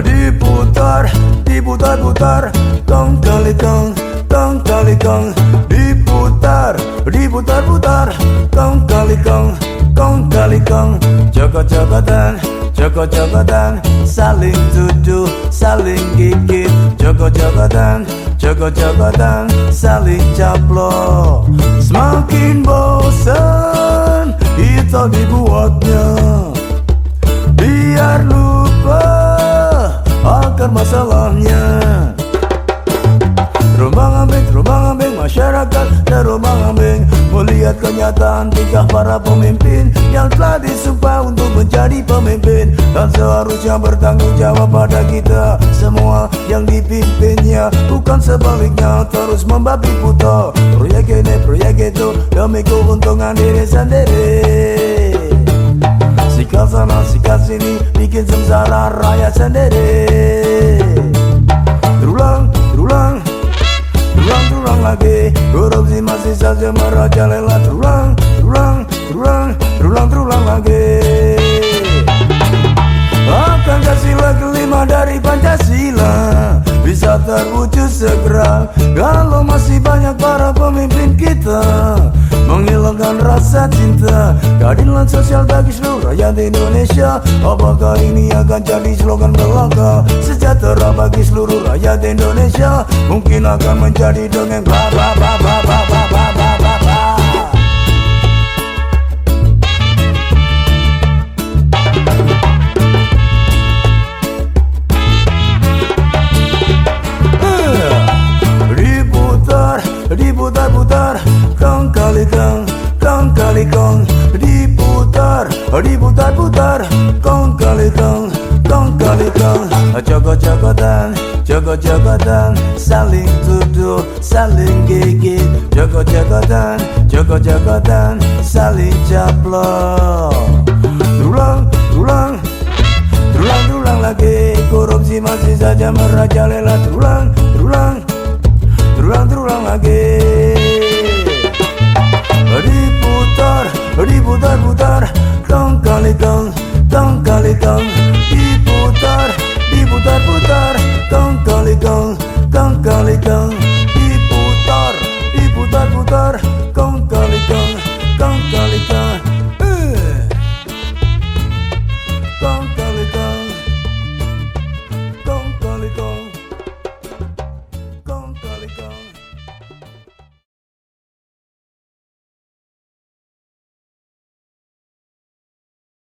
diputar diputar putar. Tong kali tong tong kali tong. Diputar diputar putar. Tong tali tong tong tali tong. Dan, cokotan cokot dan, saling tuduh saling gigit dan, cokotan joko dan, saling caplo semakin bosan itu dibuatnya. Masalahnya. Terombang ambing, terombang ambing masyarakat Terombang ambing melihat kenyataan tingkah para pemimpin Yang telah disumpah untuk menjadi pemimpin. Dan seharusnya bertanggung jawab pada kita Semua yang dipimpinnya. Bukan sebaliknya terus membabi buta. Proyek ini, proyek itu Demi keuntungan diri sendiri. Sikat sana, sikat sini Bikin sengsara rakyat sendiri lagi. Korupsi masih saja merajalela. Terulang, terulang, terulang Terulang, terulang lagi. Akankah sila kelima dari Pancasila. Bisa terwujud segera. Kalau masih banyak para pemimpin kita Menghilangkan rasa cinta Keadilan sosial bagi seluruh rakyat Indonesia. Apakah ini akan jadi slogan belaka? Sejahtera bagi seluruh rakyat Indonesia. Mungkin akan menjadi dongeng bla bla bla bla diputar putar kong kali kong kong kali kong joko jokotan joko jokotan saling tuduh saling gigit. Joko jokotan joko jokotan saling caplok. Tulang tulang tulang tulang lagi. Korupsi masih saja merajalela. Tulang tulang tulang tulang lagi.